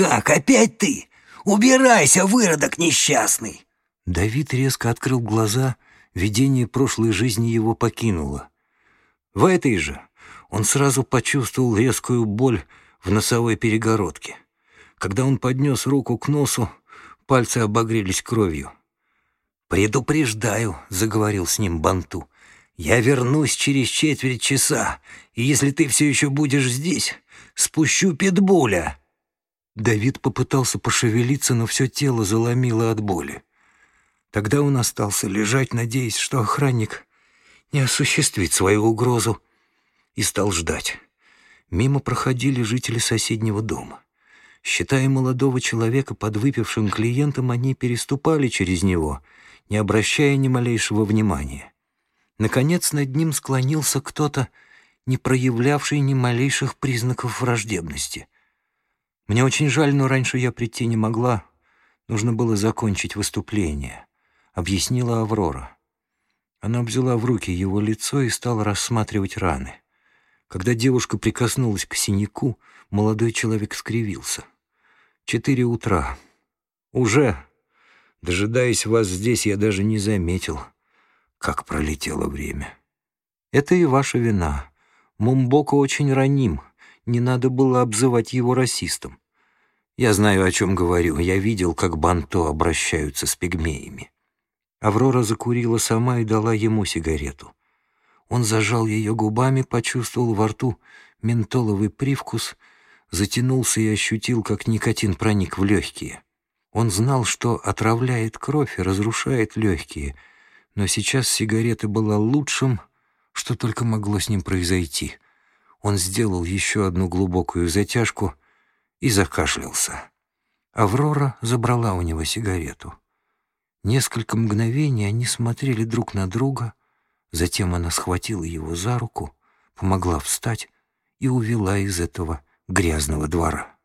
как, опять ты? Убирайся, выродок несчастный!» Давид резко открыл глаза, видение прошлой жизни его покинуло. В этой же он сразу почувствовал резкую боль в носовой перегородке. Когда он поднес руку к носу, пальцы обогрелись кровью. «Предупреждаю», — заговорил с ним Банту, — «я вернусь через четверть часа, и если ты все еще будешь здесь, спущу питбуля». Давид попытался пошевелиться, но все тело заломило от боли. Тогда он остался лежать, надеясь, что охранник не осуществит свою угрозу, и стал ждать. Мимо проходили жители соседнего дома. Считая молодого человека подвыпившим клиентом, они переступали через него, не обращая ни малейшего внимания. Наконец над ним склонился кто-то, не проявлявший ни малейших признаков враждебности. Мне очень жаль, но раньше я прийти не могла. Нужно было закончить выступление, — объяснила Аврора. Она взяла в руки его лицо и стала рассматривать раны. Когда девушка прикоснулась к синяку, молодой человек скривился. «Четыре утра. Уже. Дожидаясь вас здесь, я даже не заметил, как пролетело время. Это и ваша вина. Мумбоко очень раним. Не надо было обзывать его расистом. Я знаю, о чем говорю. Я видел, как банто обращаются с пигмеями». Аврора закурила сама и дала ему сигарету. Он зажал ее губами, почувствовал во рту ментоловый привкус, затянулся и ощутил, как никотин проник в легкие. Он знал, что отравляет кровь и разрушает легкие, но сейчас сигарета была лучшим, что только могло с ним произойти. Он сделал еще одну глубокую затяжку и закашлялся. Аврора забрала у него сигарету. Несколько мгновений они смотрели друг на друга — Затем она схватила его за руку, помогла встать и увела из этого грязного двора.